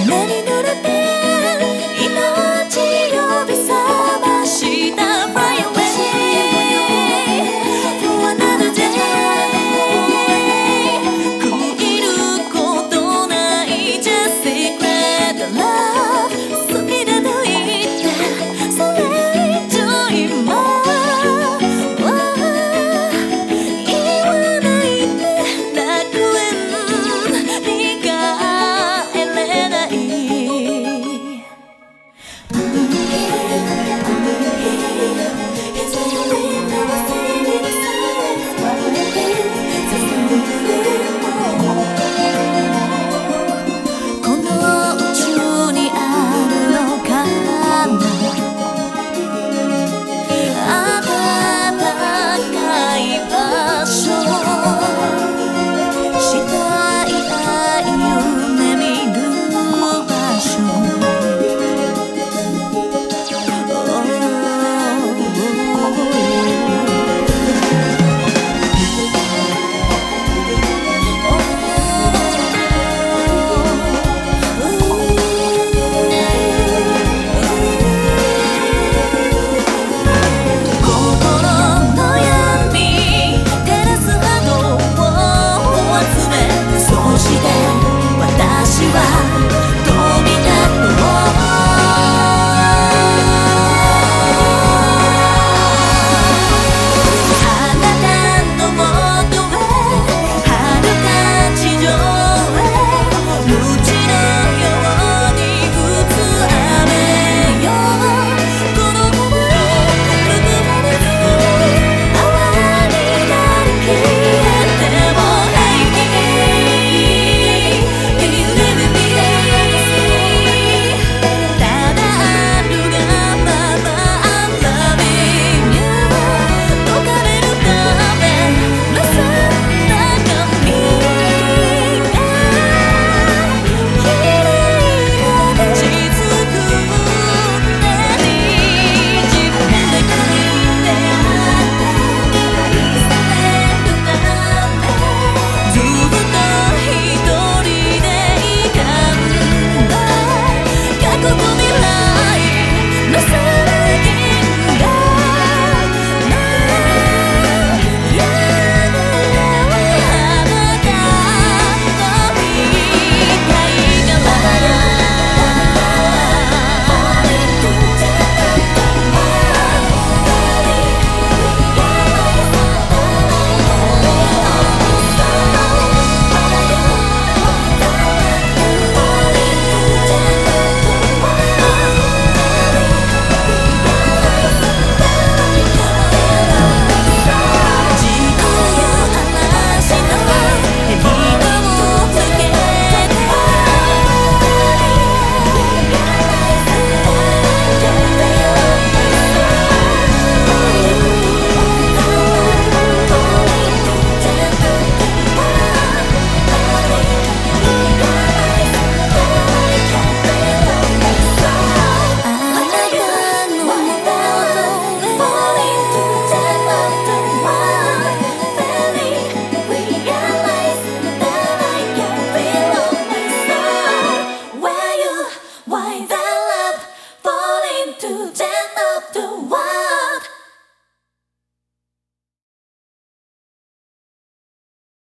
雨に濡れて